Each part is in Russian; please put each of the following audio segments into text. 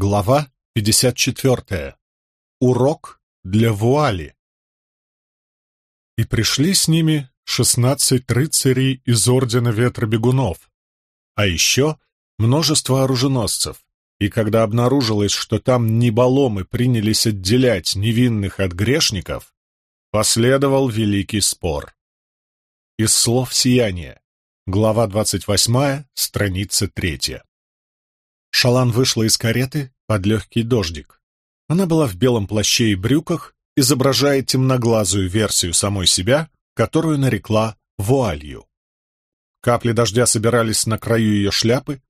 Глава 54. Урок для вуали. И пришли с ними шестнадцать рыцарей из Ордена Ветра Бегунов, а еще множество оруженосцев. И когда обнаружилось, что там неболомы принялись отделять невинных от грешников, последовал великий спор. Из слов сияния. Глава 28, страница 3. Шалан вышла из кареты под легкий дождик. Она была в белом плаще и брюках, изображая темноглазую версию самой себя, которую нарекла вуалью. Капли дождя собирались на краю ее шляпы.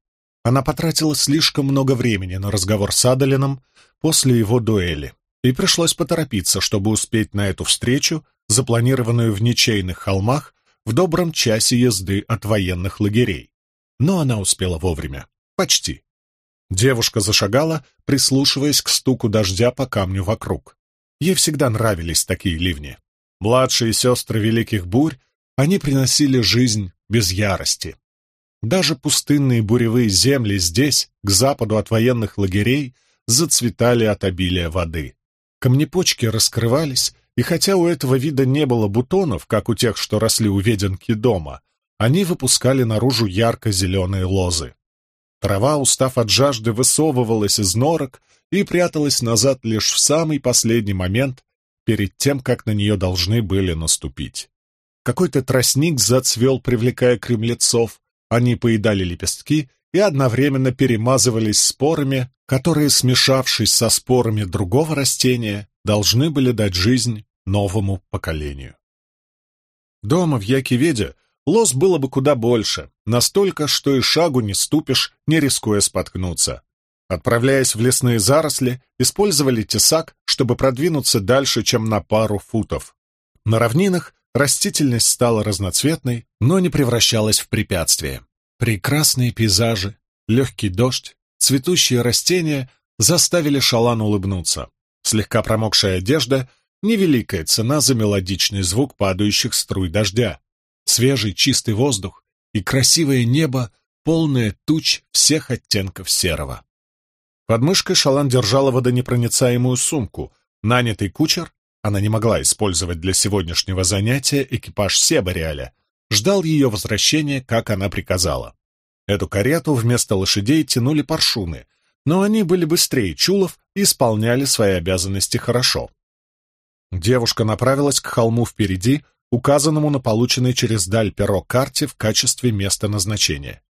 Она потратила слишком много времени на разговор с Адалином после его дуэли, и пришлось поторопиться, чтобы успеть на эту встречу, запланированную в ничейных холмах, в добром часе езды от военных лагерей. Но она успела вовремя. Почти. Девушка зашагала, прислушиваясь к стуку дождя по камню вокруг. Ей всегда нравились такие ливни. Младшие сестры великих бурь, они приносили жизнь без ярости. Даже пустынные буревые земли здесь, к западу от военных лагерей, зацветали от обилия воды. Камнепочки раскрывались, и хотя у этого вида не было бутонов, как у тех, что росли у веденки дома, они выпускали наружу ярко-зеленые лозы. Трава, устав от жажды, высовывалась из норок и пряталась назад лишь в самый последний момент, перед тем, как на нее должны были наступить. Какой-то тростник зацвел, привлекая кремлецов, они поедали лепестки и одновременно перемазывались спорами, которые, смешавшись со спорами другого растения, должны были дать жизнь новому поколению. Дома в Якиведе Лос было бы куда больше, настолько, что и шагу не ступишь, не рискуя споткнуться. Отправляясь в лесные заросли, использовали тесак, чтобы продвинуться дальше, чем на пару футов. На равнинах растительность стала разноцветной, но не превращалась в препятствие. Прекрасные пейзажи, легкий дождь, цветущие растения заставили Шалан улыбнуться. Слегка промокшая одежда — невеликая цена за мелодичный звук падающих струй дождя свежий чистый воздух и красивое небо, полное туч всех оттенков серого. Под мышкой Шалан держала водонепроницаемую сумку. Нанятый кучер, она не могла использовать для сегодняшнего занятия экипаж Себариаля, ждал ее возвращения, как она приказала. Эту карету вместо лошадей тянули паршуны, но они были быстрее чулов и исполняли свои обязанности хорошо. Девушка направилась к холму впереди, указанному на полученной через даль перо карте в качестве места назначения.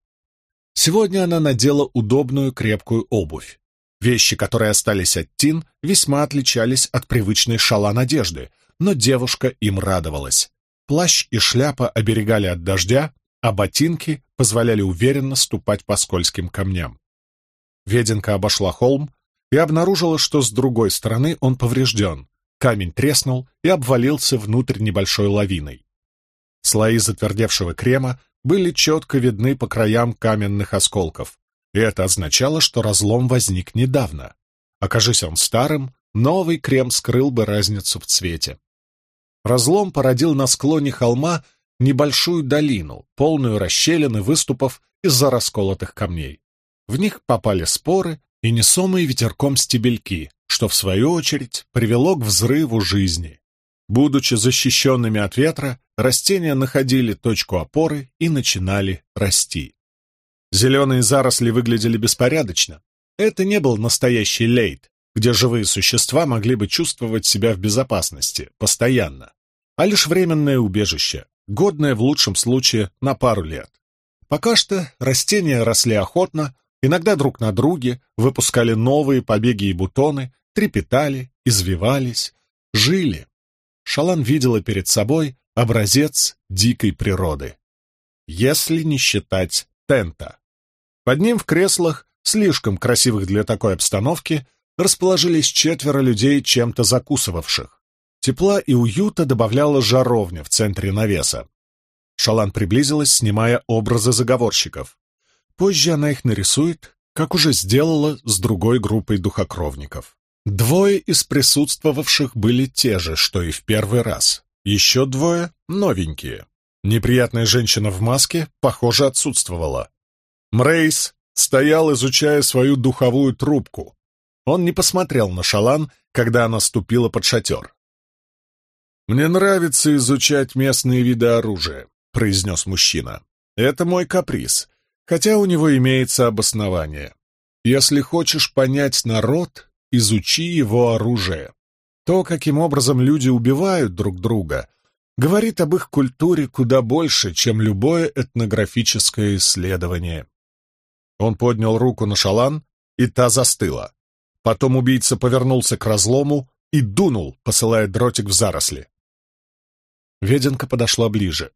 Сегодня она надела удобную крепкую обувь. Вещи, которые остались от Тин, весьма отличались от привычной шала надежды, но девушка им радовалась. Плащ и шляпа оберегали от дождя, а ботинки позволяли уверенно ступать по скользким камням. Веденка обошла холм и обнаружила, что с другой стороны он поврежден, Камень треснул и обвалился внутрь небольшой лавиной. Слои затвердевшего крема были четко видны по краям каменных осколков, и это означало, что разлом возник недавно. Окажись он старым, новый крем скрыл бы разницу в цвете. Разлом породил на склоне холма небольшую долину, полную расщелин и выступов из-за расколотых камней. В них попали споры и несомые ветерком стебельки, что, в свою очередь, привело к взрыву жизни. Будучи защищенными от ветра, растения находили точку опоры и начинали расти. Зеленые заросли выглядели беспорядочно. Это не был настоящий лейт, где живые существа могли бы чувствовать себя в безопасности, постоянно, а лишь временное убежище, годное в лучшем случае на пару лет. Пока что растения росли охотно, иногда друг на друге, выпускали новые побеги и бутоны, трепетали, извивались, жили. Шалан видела перед собой образец дикой природы. Если не считать тента. Под ним в креслах, слишком красивых для такой обстановки, расположились четверо людей, чем-то закусывавших. Тепла и уюта добавляла жаровня в центре навеса. Шалан приблизилась, снимая образы заговорщиков. Позже она их нарисует, как уже сделала с другой группой духокровников. Двое из присутствовавших были те же, что и в первый раз. Еще двое — новенькие. Неприятная женщина в маске, похоже, отсутствовала. Мрейс стоял, изучая свою духовую трубку. Он не посмотрел на Шалан, когда она ступила под шатер. «Мне нравится изучать местные виды оружия», — произнес мужчина. «Это мой каприз, хотя у него имеется обоснование. Если хочешь понять народ, изучи его оружие. То, каким образом люди убивают друг друга, говорит об их культуре куда больше, чем любое этнографическое исследование. Он поднял руку на шалан, и та застыла. Потом убийца повернулся к разлому и дунул, посылая дротик в заросли. Веденка подошла ближе.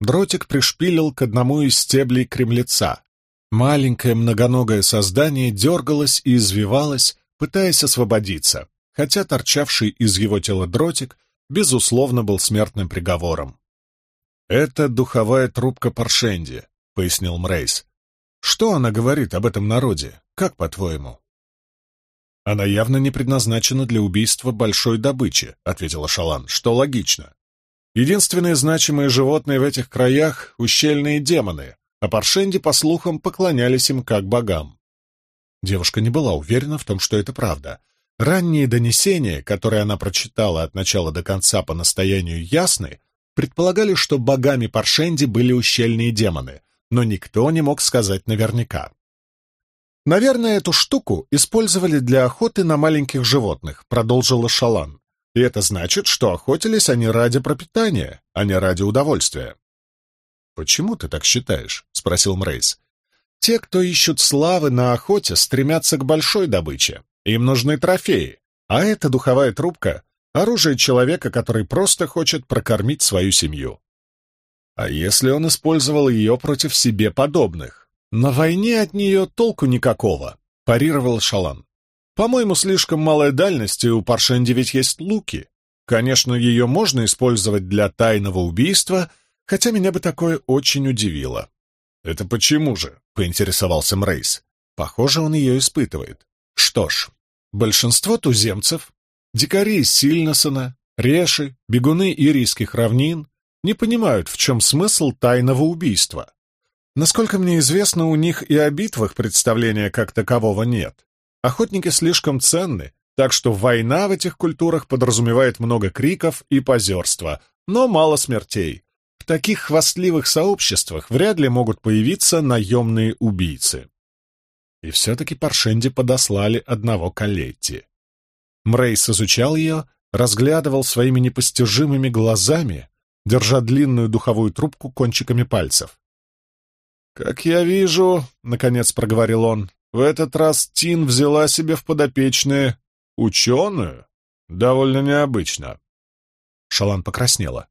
Дротик пришпилил к одному из стеблей кремлеца. Маленькое многоногое создание дергалось и извивалось, пытаясь освободиться, хотя торчавший из его тела дротик безусловно, был смертным приговором. «Это духовая трубка Паршенди», — пояснил Мрейс. «Что она говорит об этом народе? Как, по-твоему?» «Она явно не предназначена для убийства большой добычи», — ответила Шалан, — «что логично. Единственные значимые животные в этих краях — ущельные демоны, а Паршенди, по слухам, поклонялись им как богам». Девушка не была уверена в том, что это правда, Ранние донесения, которые она прочитала от начала до конца по настоянию Ясны, предполагали, что богами Паршенди были ущельные демоны, но никто не мог сказать наверняка. «Наверное, эту штуку использовали для охоты на маленьких животных», — продолжила Шалан. «И это значит, что охотились они ради пропитания, а не ради удовольствия». «Почему ты так считаешь?» — спросил Мрейс. «Те, кто ищут славы на охоте, стремятся к большой добыче, им нужны трофеи, а эта духовая трубка — оружие человека, который просто хочет прокормить свою семью. А если он использовал ее против себе подобных? На войне от нее толку никакого, парировал Шалан. По-моему, слишком малая дальность, и у Паршенди ведь есть луки. Конечно, ее можно использовать для тайного убийства, хотя меня бы такое очень удивило. «Это почему же?» — поинтересовался Мрейс. «Похоже, он ее испытывает. Что ж, Большинство туземцев, дикари из Сильнесона, Реши, бегуны ирийских равнин, не понимают, в чем смысл тайного убийства. Насколько мне известно, у них и о битвах представления как такового нет. Охотники слишком ценны, так что война в этих культурах подразумевает много криков и позерства, но мало смертей. В таких хвастливых сообществах вряд ли могут появиться наемные убийцы. И все-таки Паршенди подослали одного Калетти. Мрейс изучал ее, разглядывал своими непостижимыми глазами, держа длинную духовую трубку кончиками пальцев. «Как я вижу», — наконец проговорил он, — «в этот раз Тин взяла себе в подопечные ученую. Довольно необычно». Шалан покраснела.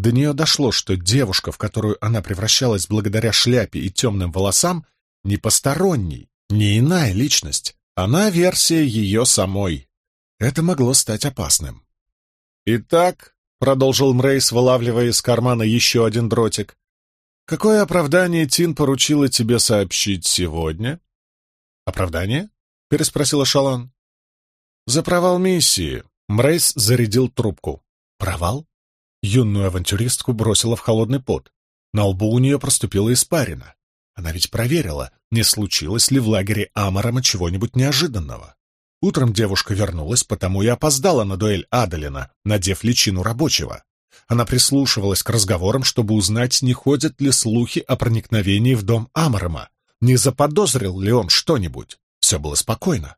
До нее дошло, что девушка, в которую она превращалась благодаря шляпе и темным волосам, не посторонний, не иная личность, она версия ее самой. Это могло стать опасным. «Итак», — продолжил Мрейс, вылавливая из кармана еще один дротик, «какое оправдание Тин поручила тебе сообщить сегодня?» «Оправдание?» — переспросила Шалан. «За провал миссии», — Мрейс зарядил трубку. «Провал?» Юную авантюристку бросила в холодный пот. На лбу у нее проступила испарина. Она ведь проверила, не случилось ли в лагере Амарама чего-нибудь неожиданного. Утром девушка вернулась, потому и опоздала на дуэль Адалина, надев личину рабочего. Она прислушивалась к разговорам, чтобы узнать, не ходят ли слухи о проникновении в дом Амарама, не заподозрил ли он что-нибудь. Все было спокойно.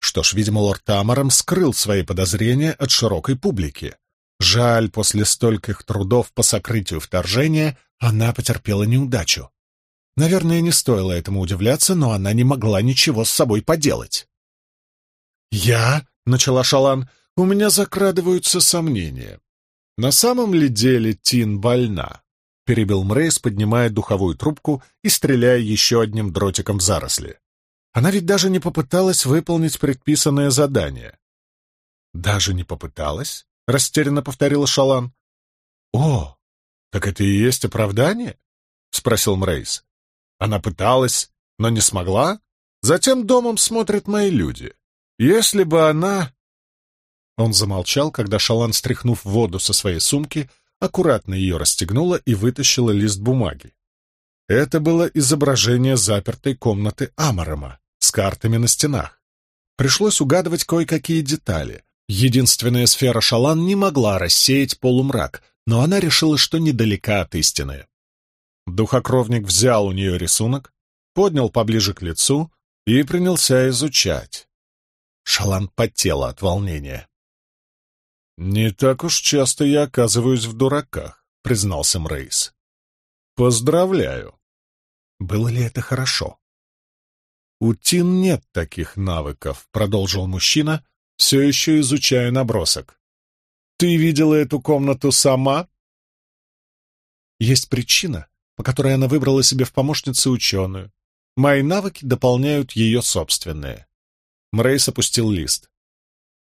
Что ж, видимо, лорд Амарам скрыл свои подозрения от широкой публики. Жаль, после стольких трудов по сокрытию вторжения она потерпела неудачу. Наверное, не стоило этому удивляться, но она не могла ничего с собой поделать. «Я?» — начала Шалан. «У меня закрадываются сомнения. На самом ли деле Тин больна?» — перебил Мрейс, поднимая духовую трубку и стреляя еще одним дротиком в заросли. «Она ведь даже не попыталась выполнить предписанное задание». «Даже не попыталась?» — растерянно повторила Шалан. «О, так это и есть оправдание?» — спросил Мрейс. Она пыталась, но не смогла. Затем домом смотрят мои люди. Если бы она...» Он замолчал, когда Шалан, стряхнув воду со своей сумки, аккуратно ее расстегнула и вытащила лист бумаги. Это было изображение запертой комнаты Амарама с картами на стенах. Пришлось угадывать кое-какие детали. Единственная сфера Шалан не могла рассеять полумрак, но она решила, что недалека от истины. Духокровник взял у нее рисунок, поднял поближе к лицу и принялся изучать. Шалан потела от волнения. «Не так уж часто я оказываюсь в дураках», — признался Мрейс. «Поздравляю». Было ли это хорошо? «У Тин нет таких навыков», — продолжил мужчина, все еще изучая набросок. «Ты видела эту комнату сама?» Есть причина, по которой она выбрала себе в помощнице ученую. Мои навыки дополняют ее собственные. Мрейс опустил лист.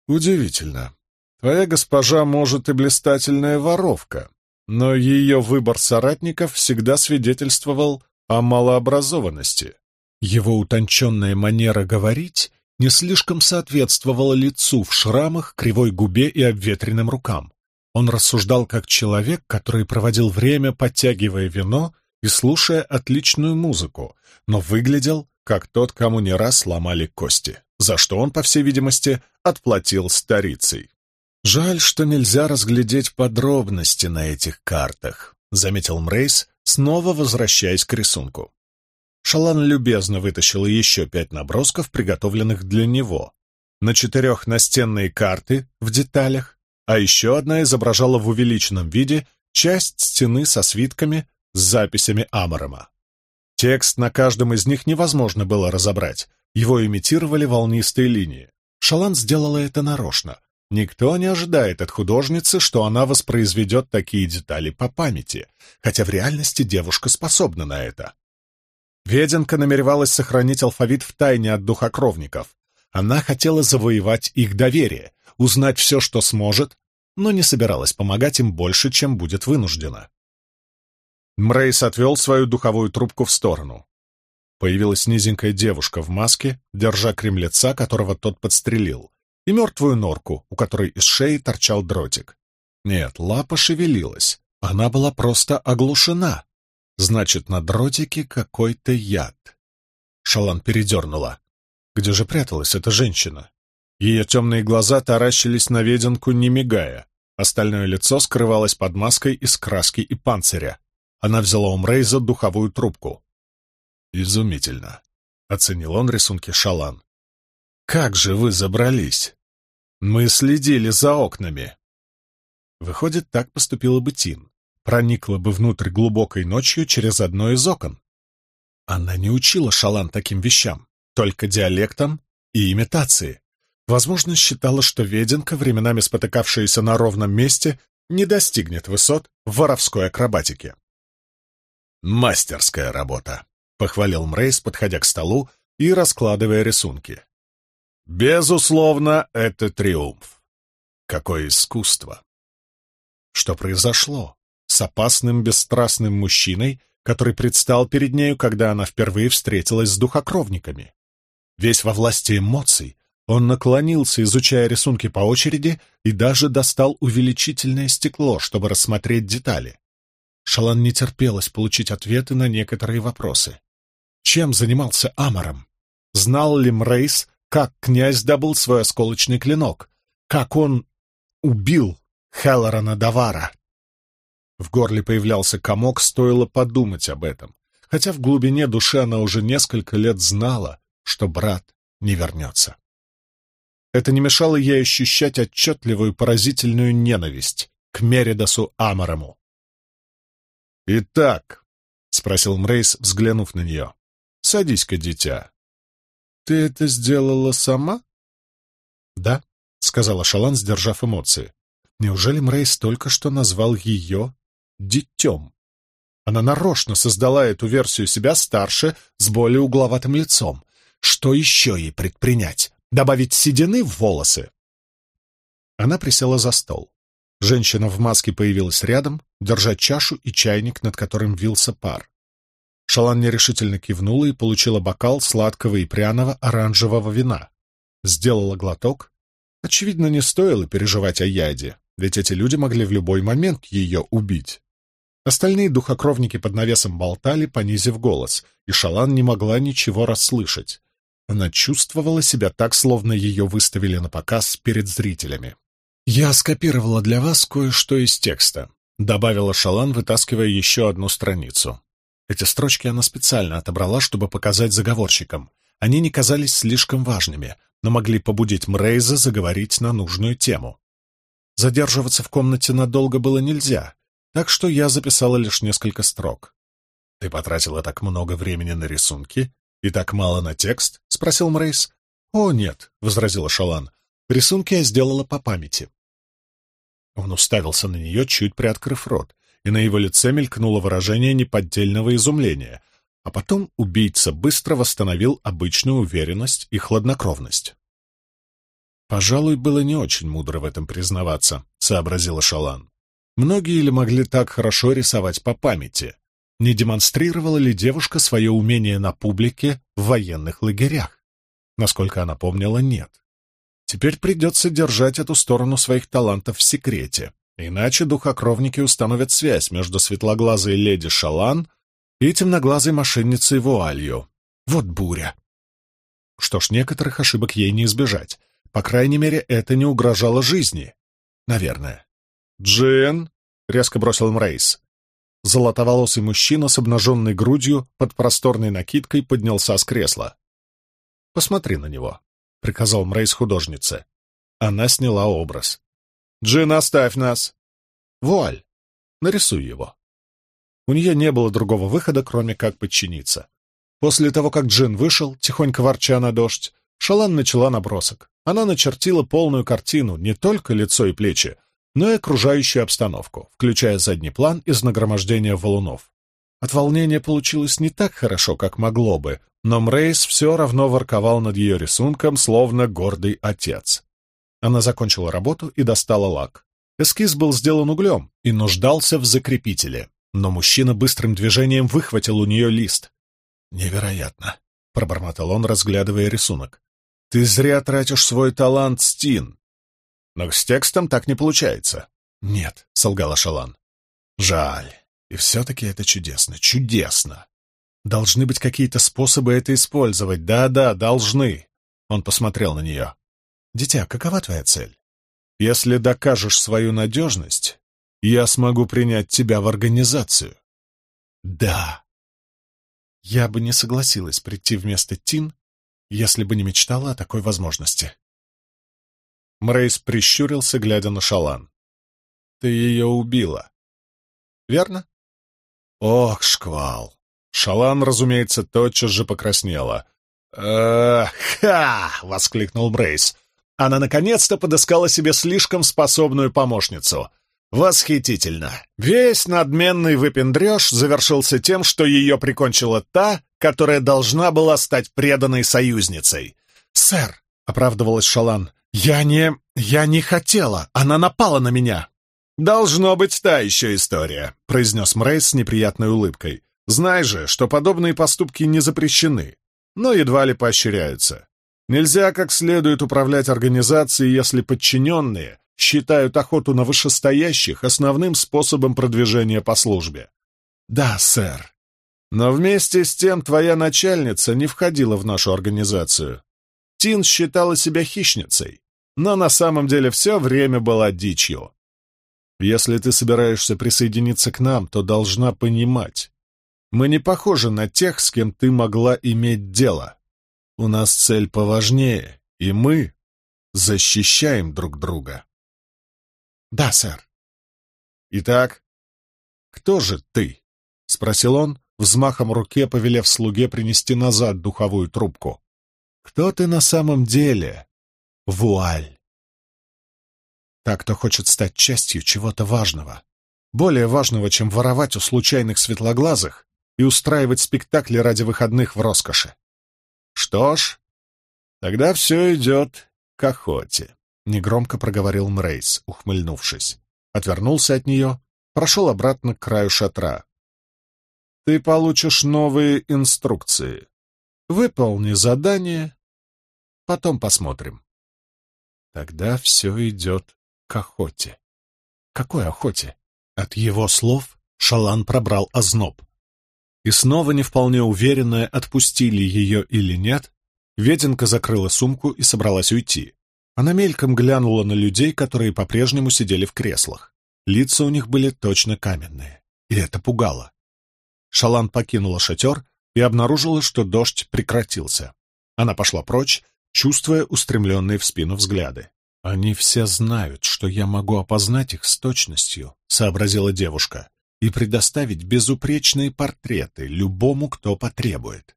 «Удивительно. Твоя госпожа, может, и блистательная воровка, но ее выбор соратников всегда свидетельствовал о малообразованности. Его утонченная манера говорить не слишком соответствовала лицу в шрамах, кривой губе и обветренным рукам. Он рассуждал как человек, который проводил время, подтягивая вино и слушая отличную музыку, но выглядел как тот, кому не раз сломали кости, за что он, по всей видимости, отплатил старицей. «Жаль, что нельзя разглядеть подробности на этих картах», — заметил Мрейс, снова возвращаясь к рисунку. Шалан любезно вытащила еще пять набросков, приготовленных для него. На четырех настенные карты в деталях, а еще одна изображала в увеличенном виде часть стены со свитками с записями Амарема. Текст на каждом из них невозможно было разобрать, его имитировали волнистые линии. Шалан сделала это нарочно. Никто не ожидает от художницы, что она воспроизведет такие детали по памяти, хотя в реальности девушка способна на это. Веденка намеревалась сохранить алфавит в тайне от духокровников. Она хотела завоевать их доверие, узнать все, что сможет, но не собиралась помогать им больше, чем будет вынуждена. Мрейс отвел свою духовую трубку в сторону. Появилась низенькая девушка в маске, держа кремлеца, которого тот подстрелил, и мертвую норку, у которой из шеи торчал дротик. Нет, лапа шевелилась. Она была просто оглушена. Значит, на дротике какой-то яд. Шалан передернула. Где же пряталась эта женщина? Ее темные глаза таращились на веденку, не мигая. Остальное лицо скрывалось под маской из краски и панциря. Она взяла у Мрейза духовую трубку. «Изумительно», — оценил он рисунки Шалан. «Как же вы забрались? Мы следили за окнами». Выходит, так поступила бы Тин. Проникла бы внутрь глубокой ночью через одно из окон. Она не учила Шалан таким вещам, только диалектам и имитации. Возможно, считала, что Веденка, временами спотыкавшаяся на ровном месте, не достигнет высот в воровской акробатике. «Мастерская работа», — похвалил Мрейс, подходя к столу и раскладывая рисунки. «Безусловно, это триумф. Какое искусство!» Что произошло с опасным бесстрастным мужчиной, который предстал перед нею, когда она впервые встретилась с духокровниками? Весь во власти эмоций, он наклонился, изучая рисунки по очереди, и даже достал увеличительное стекло, чтобы рассмотреть детали. Шалан не терпелось получить ответы на некоторые вопросы. Чем занимался Амаром? Знал ли Мрейс, как князь добыл свой осколочный клинок? Как он убил Хеллорана Давара? В горле появлялся комок, стоило подумать об этом, хотя в глубине души она уже несколько лет знала, что брат не вернется. Это не мешало ей ощущать отчетливую поразительную ненависть к Меридасу Амарому. «Итак», — спросил Мрейс, взглянув на нее, — «садись-ка, дитя». «Ты это сделала сама?» «Да», — сказала Шалан, сдержав эмоции. «Неужели Мрейс только что назвал ее детем?» Она нарочно создала эту версию себя старше, с более угловатым лицом. Что еще ей предпринять? Добавить седины в волосы? Она присела за стол. Женщина в маске появилась рядом, держа чашу и чайник, над которым вился пар. Шалан нерешительно кивнула и получила бокал сладкого и пряного оранжевого вина. Сделала глоток. Очевидно, не стоило переживать о яде, ведь эти люди могли в любой момент ее убить. Остальные духокровники под навесом болтали, понизив голос, и Шалан не могла ничего расслышать. Она чувствовала себя так, словно ее выставили на показ перед зрителями. «Я скопировала для вас кое-что из текста», — добавила Шалан, вытаскивая еще одну страницу. Эти строчки она специально отобрала, чтобы показать заговорщикам. Они не казались слишком важными, но могли побудить Мрейза заговорить на нужную тему. Задерживаться в комнате надолго было нельзя, так что я записала лишь несколько строк. «Ты потратила так много времени на рисунки и так мало на текст?» — спросил Мрейс. «О, нет», — возразила Шалан. «Рисунки я сделала по памяти. Он уставился на нее, чуть приоткрыв рот, и на его лице мелькнуло выражение неподдельного изумления, а потом убийца быстро восстановил обычную уверенность и хладнокровность. «Пожалуй, было не очень мудро в этом признаваться», — сообразила Шалан. «Многие ли могли так хорошо рисовать по памяти? Не демонстрировала ли девушка свое умение на публике в военных лагерях? Насколько она помнила, нет. Теперь придется держать эту сторону своих талантов в секрете, иначе духокровники установят связь между светлоглазой леди Шалан и темноглазой мошенницей Вуалью. Вот буря. Что ж, некоторых ошибок ей не избежать. По крайней мере, это не угрожало жизни. Наверное. «Джин!» — резко бросил Мрейс. Золотоволосый мужчина с обнаженной грудью под просторной накидкой поднялся с кресла. «Посмотри на него». — приказал Мрейс художнице. Она сняла образ. «Джин, оставь нас!» «Вуаль! Нарисуй его!» У нее не было другого выхода, кроме как подчиниться. После того, как Джин вышел, тихонько ворча на дождь, Шалан начала набросок. Она начертила полную картину, не только лицо и плечи, но и окружающую обстановку, включая задний план из нагромождения валунов. От волнения получилось не так хорошо, как могло бы, но Мрейс все равно ворковал над ее рисунком, словно гордый отец. Она закончила работу и достала лак. Эскиз был сделан углем и нуждался в закрепителе, но мужчина быстрым движением выхватил у нее лист. «Невероятно!» — пробормотал он, разглядывая рисунок. «Ты зря тратишь свой талант, Стин!» «Но с текстом так не получается». «Нет», — солгала Шалан. «Жаль. И все-таки это чудесно, чудесно!» Должны быть какие-то способы это использовать. Да-да, должны. Он посмотрел на нее. Дитя, какова твоя цель? Если докажешь свою надежность, я смогу принять тебя в организацию. Да. Я бы не согласилась прийти вместо Тин, если бы не мечтала о такой возможности. Мрейс прищурился, глядя на Шалан. Ты ее убила. Верно? Ох, шквал. Шалан, разумеется, тотчас же покраснела. «Ха!» — воскликнул Брейс. «Она наконец-то подыскала себе слишком способную помощницу. Восхитительно! Весь надменный выпендреж завершился тем, что ее прикончила та, которая должна была стать преданной союзницей. «Сэр!» — оправдывалась Шалан. «Я не... я не хотела! Она напала на меня!» «Должно быть та еще история», — произнес Мрейс с неприятной улыбкой. Знай же, что подобные поступки не запрещены, но едва ли поощряются. Нельзя как следует управлять организацией, если подчиненные считают охоту на вышестоящих основным способом продвижения по службе. Да, сэр. Но вместе с тем твоя начальница не входила в нашу организацию. Тин считала себя хищницей, но на самом деле все время была дичью. Если ты собираешься присоединиться к нам, то должна понимать, мы не похожи на тех, с кем ты могла иметь дело. У нас цель поважнее, и мы защищаем друг друга. Да, сэр. Итак, кто же ты? — спросил он, взмахом руке повелев слуге принести назад духовую трубку. Кто ты на самом деле? Вуаль. Так, кто хочет стать частью чего-то важного. Более важного, чем воровать у случайных светлоглазых и устраивать спектакли ради выходных в роскоши. Что ж, тогда все идет к охоте, — негромко проговорил Мрейс, ухмыльнувшись. Отвернулся от нее, прошел обратно к краю шатра. Ты получишь новые инструкции. Выполни задание, потом посмотрим. Тогда все идет к охоте. Какой охоте? От его слов Шалан пробрал озноб и снова не вполне уверенная, отпустили ее или нет, Веденка закрыла сумку и собралась уйти. Она мельком глянула на людей, которые по-прежнему сидели в креслах. Лица у них были точно каменные, и это пугало. Шалан покинула шатер и обнаружила, что дождь прекратился. Она пошла прочь, чувствуя устремленные в спину взгляды. «Они все знают, что я могу опознать их с точностью», — сообразила девушка, «и предоставить безупречные портреты любому, кто потребует».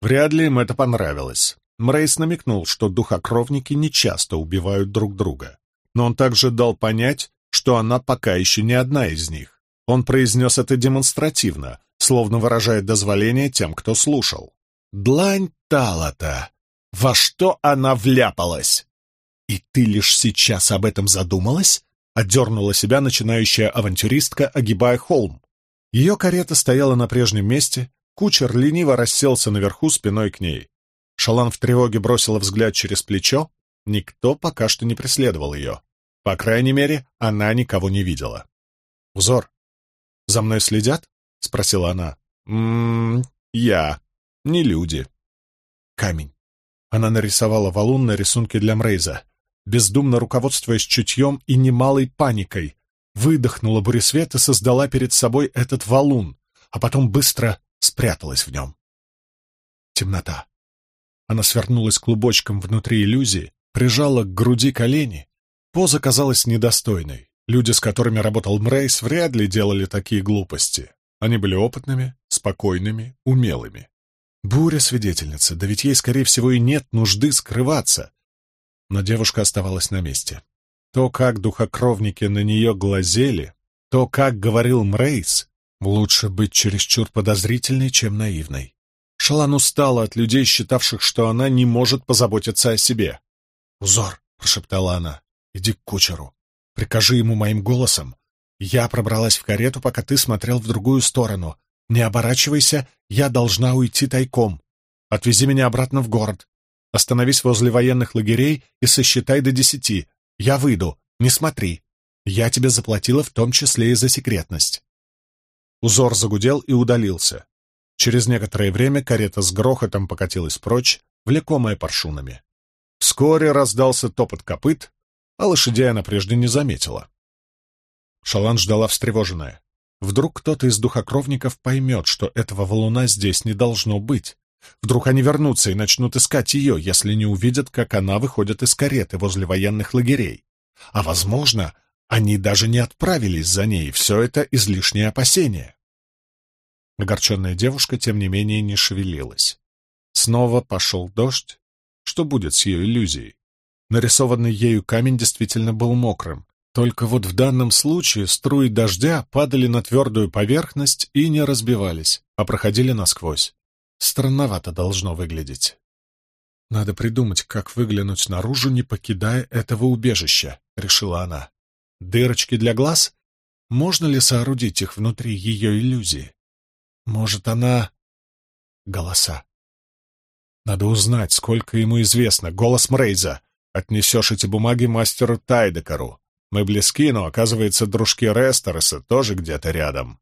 Вряд ли им это понравилось. Мрейс намекнул, что духокровники нечасто убивают друг друга. Но он также дал понять, что она пока еще не одна из них. Он произнес это демонстративно, словно выражая дозволение тем, кто слушал. «Длань Талата! Во что она вляпалась?» «И ты лишь сейчас об этом задумалась?» — отдернула себя начинающая авантюристка, огибая холм. Ее карета стояла на прежнем месте, кучер лениво расселся наверху спиной к ней. Шалан в тревоге бросила взгляд через плечо. Никто пока что не преследовал ее. По крайней мере, она никого не видела. «Узор, за мной следят?» — спросила она. «М-м, я. Не люди». Камень. Она нарисовала валун на рисунке для Мрейза. Бездумно руководствуясь чутьем и немалой паникой, выдохнула буресвет и создала перед собой этот валун, а потом быстро спряталась в нем. Темнота. Она свернулась клубочком внутри иллюзии, прижала к груди колени. Поза казалась недостойной. Люди, с которыми работал Мрейс, вряд ли делали такие глупости. Они были опытными, спокойными, умелыми. Буря свидетельница, да ведь ей, скорее всего, и нет нужды скрываться. Но девушка оставалась на месте. То, как духокровники на нее глазели, то, как говорил Мрейс, лучше быть чересчур подозрительной, чем наивной. Шалан устала от людей, считавших, что она не может позаботиться о себе. «Узор», — прошептала она, — «иди к кучеру. Прикажи ему моим голосом. Я пробралась в карету, пока ты смотрел в другую сторону. Не оборачивайся, я должна уйти тайком. Отвези меня обратно в город. Остановись возле военных лагерей и сосчитай до десяти. Я выйду, не смотри. Я тебе заплатила в том числе и за секретность». Узор загудел и удалился. Через некоторое время карета с грохотом покатилась прочь, влекомая паршунами. Вскоре раздался топот копыт, а лошадей она прежде не заметила. Шалан ждала встревоженная. Вдруг кто-то из духокровников поймет, что этого валуна здесь не должно быть. Вдруг они вернутся и начнут искать ее, если не увидят, как она выходит из кареты возле военных лагерей. А, возможно, они даже не отправились за ней, все это излишнее опасение. Огорченная девушка, тем не менее, не шевелилась. Снова пошел дождь. Что будет с ее иллюзией? Нарисованный ею камень действительно был мокрым. Только вот в данном случае струи дождя падали на твердую поверхность и не разбивались, а проходили насквозь. Странновато должно выглядеть. «Надо придумать, как выглянуть наружу, не покидая этого убежища», — решила она. «Дырочки для глаз? Можно ли соорудить их внутри ее иллюзии?» Может, она... Голоса. Надо узнать, сколько ему известно. Голос Мрейза. Отнесешь эти бумаги мастеру Тайдекару. Мы близки, но, оказывается, дружки Рестереса тоже где-то рядом.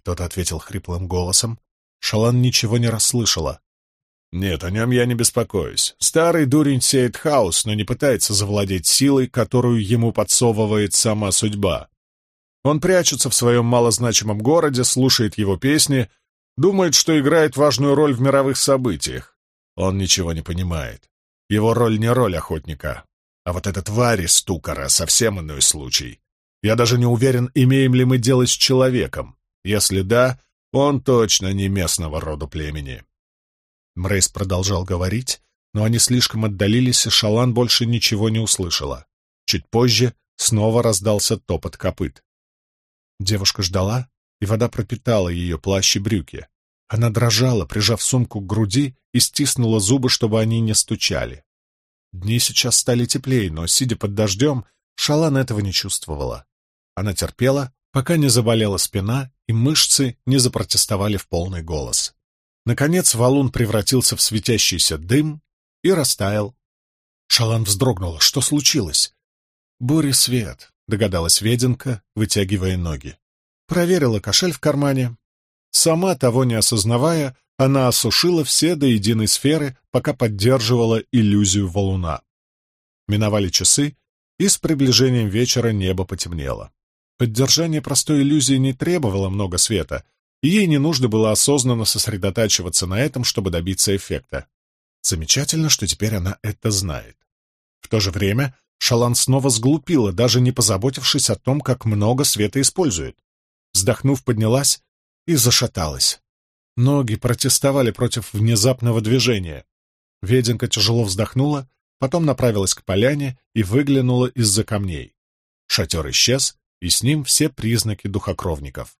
Кто-то ответил хриплым голосом. Шалан ничего не расслышала. «Нет, о нем я не беспокоюсь. Старый дурень сеет хаос, но не пытается завладеть силой, которую ему подсовывает сама судьба. Он прячется в своем малозначимом городе, слушает его песни, думает, что играет важную роль в мировых событиях. Он ничего не понимает. Его роль не роль охотника. А вот этот Вари Стукара совсем иной случай. Я даже не уверен, имеем ли мы дело с человеком. Если да, он точно не местного рода племени. Мрейс продолжал говорить, но они слишком отдалились, и Шалан больше ничего не услышала. Чуть позже снова раздался топот копыт. Девушка ждала, и вода пропитала ее плащ и брюки. Она дрожала, прижав сумку к груди, и стиснула зубы, чтобы они не стучали. Дни сейчас стали теплее, но, сидя под дождем, Шалан этого не чувствовала. Она терпела, пока не заболела спина, и мышцы не запротестовали в полный голос. Наконец валун превратился в светящийся дым и растаял. Шалан вздрогнула. Что случилось? Буря свет догадалась Веденка, вытягивая ноги. Проверила кошель в кармане. Сама, того не осознавая, она осушила все до единой сферы, пока поддерживала иллюзию валуна. Миновали часы, и с приближением вечера небо потемнело. Поддержание простой иллюзии не требовало много света, и ей не нужно было осознанно сосредотачиваться на этом, чтобы добиться эффекта. Замечательно, что теперь она это знает. В то же время Шалан снова сглупила, даже не позаботившись о том, как много света использует. Вздохнув, поднялась и зашаталась. Ноги протестовали против внезапного движения. Веденка тяжело вздохнула, потом направилась к поляне и выглянула из-за камней. Шатер исчез, и с ним все признаки духокровников.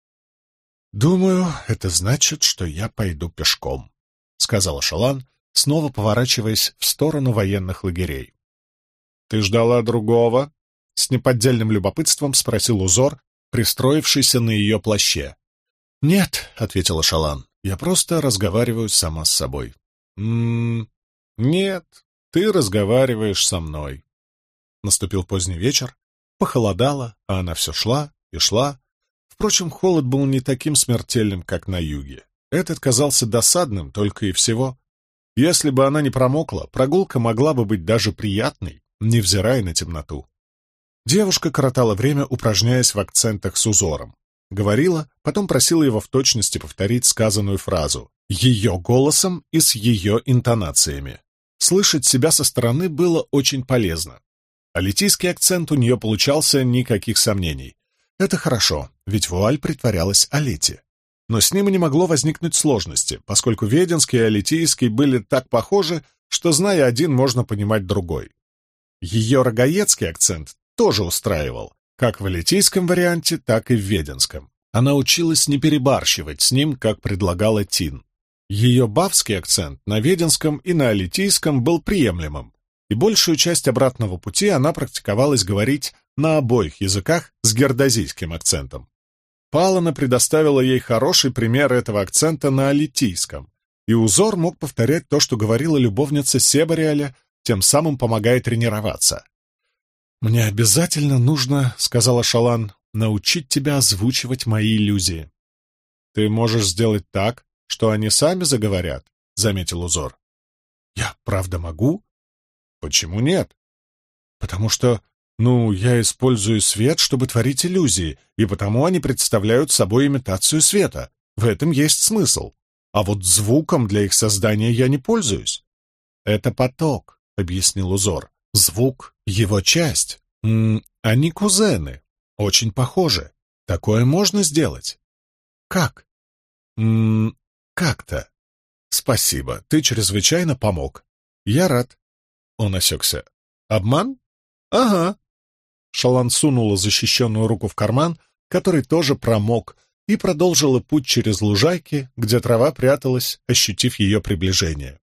«Думаю, это значит, что я пойду пешком», — сказала Шалан, снова поворачиваясь в сторону военных лагерей. «Ты ждала другого?» — с неподдельным любопытством спросил узор, пристроившийся на ее плаще. «Нет», — ответила Шалан, — «я просто разговариваю сама с собой». «М -м нет, ты разговариваешь со мной». Наступил поздний вечер, похолодало, а она все шла и шла, Впрочем, холод был не таким смертельным, как на юге. Этот казался досадным только и всего. Если бы она не промокла, прогулка могла бы быть даже приятной, невзирая на темноту. Девушка коротала время, упражняясь в акцентах с узором. Говорила, потом просила его в точности повторить сказанную фразу, ее голосом и с ее интонациями. Слышать себя со стороны было очень полезно. А литийский акцент у нее получался никаких сомнений. Это хорошо, ведь вуаль притворялась Алите. Но с ним не могло возникнуть сложности, поскольку Веденский и Алитийский были так похожи, что, зная один, можно понимать другой. Ее рогаецкий акцент тоже устраивал, как в алитийском варианте, так и в веденском. Она училась не перебарщивать с ним, как предлагала Тин. Ее бавский акцент на веденском и на алитийском был приемлемым, и большую часть обратного пути она практиковалась говорить на обоих языках с гердозийским акцентом. Палана предоставила ей хороший пример этого акцента на алитийском, и узор мог повторять то, что говорила любовница Себариаля, тем самым помогая тренироваться. «Мне обязательно нужно, — сказала Шалан, — научить тебя озвучивать мои иллюзии». «Ты можешь сделать так, что они сами заговорят», — заметил узор. «Я правда могу?» «Почему нет?» «Потому что ну, я использую свет, чтобы творить иллюзии, и потому они представляют собой имитацию света. В этом есть смысл. А вот звуком для их создания я не пользуюсь. Это поток, — объяснил узор. Звук — его часть. М -м, они кузены. Очень похожи. Такое можно сделать. Как? Как-то. Спасибо, ты чрезвычайно помог. Я рад. Он осекся. Обман? Ага, Шалан сунула защищенную руку в карман, который тоже промок, и продолжила путь через лужайки, где трава пряталась, ощутив ее приближение.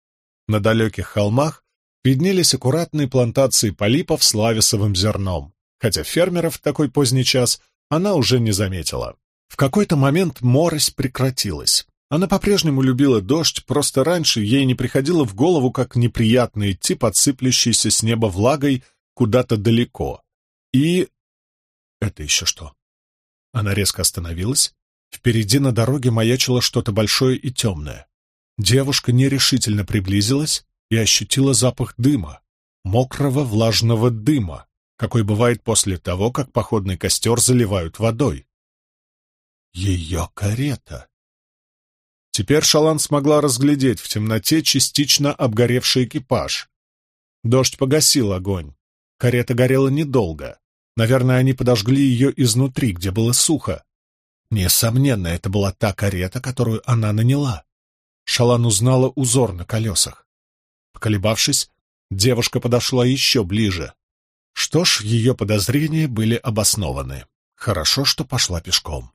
На далеких холмах виднелись аккуратные плантации полипов с лависовым зерном, хотя фермеров в такой поздний час она уже не заметила. В какой-то момент морось прекратилась. Она по-прежнему любила дождь, просто раньше ей не приходило в голову, как неприятно идти под сыплющейся с неба влагой куда-то далеко. И... Это еще что? Она резко остановилась. Впереди на дороге маячило что-то большое и темное. Девушка нерешительно приблизилась и ощутила запах дыма. Мокрого влажного дыма, какой бывает после того, как походный костер заливают водой. Ее карета. Теперь Шалан смогла разглядеть в темноте частично обгоревший экипаж. Дождь погасил огонь. Карета горела недолго. Наверное, они подожгли ее изнутри, где было сухо. Несомненно, это была та карета, которую она наняла. Шалан узнала узор на колесах. Поколебавшись, девушка подошла еще ближе. Что ж, ее подозрения были обоснованы. Хорошо, что пошла пешком.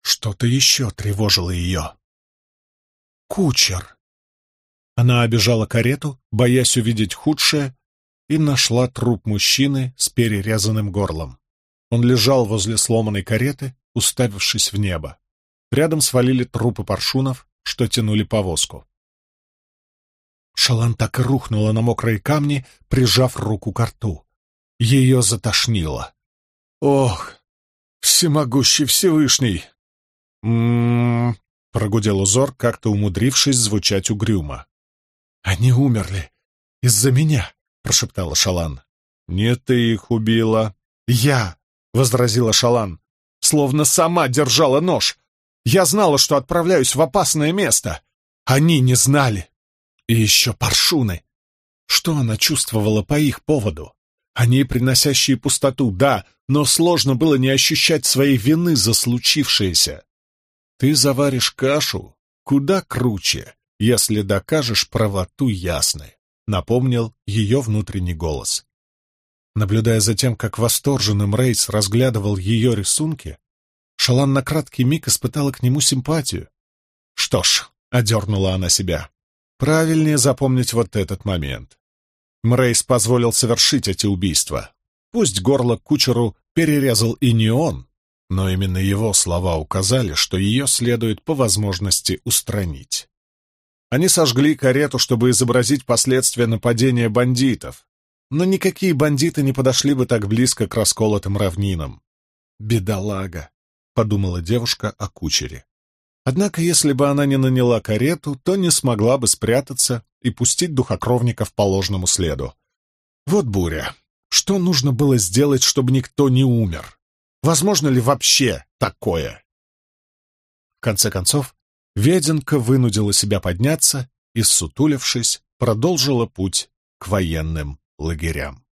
Что-то еще тревожило ее. Кучер. Она обежала карету, боясь увидеть худшее, и нашла труп мужчины с перерезанным горлом. Он лежал возле сломанной кареты, уставившись в небо. Рядом свалили трупы паршунов, что тянули повозку. Шалан так и рухнула на мокрые камни, прижав руку к рту. Ее затошнило. «Ох, всемогущий Всевышний!» М -м -м. — прогудел узор, как-то умудрившись звучать угрюмо. «Они умерли из-за меня», — прошептала Шалан. «Не ты их убила». «Я», — возразила Шалан, словно сама держала нож. «Я знала, что отправляюсь в опасное место. Они не знали. И еще паршуны. Что она чувствовала по их поводу? Они, приносящие пустоту, да, но сложно было не ощущать своей вины за случившееся. Ты заваришь кашу куда круче, если докажешь правоту ясной, напомнил ее внутренний голос. Наблюдая за тем, как восторженным Рейс разглядывал ее рисунки, Шалан на краткий миг испытала к нему симпатию. Что ж, одернула она себя, правильнее запомнить вот этот момент. Мрейс позволил совершить эти убийства. Пусть горло кучеру перерезал и не он, но именно его слова указали, что ее следует по возможности устранить. Они сожгли карету, чтобы изобразить последствия нападения бандитов, но никакие бандиты не подошли бы так близко к расколотым равнинам. «Бедолага», — подумала девушка о кучере. Однако, если бы она не наняла карету, то не смогла бы спрятаться и пустить духокровников по ложному следу. Вот буря. Что нужно было сделать, чтобы никто не умер? Возможно ли вообще такое? В конце концов, Веденка вынудила себя подняться и, сутулившись, продолжила путь к военным лагерям.